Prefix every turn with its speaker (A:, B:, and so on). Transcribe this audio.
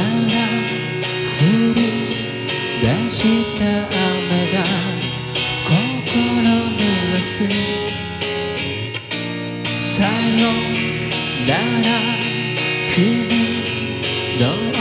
A: が降り出した雨が心濡らす。さよなら君の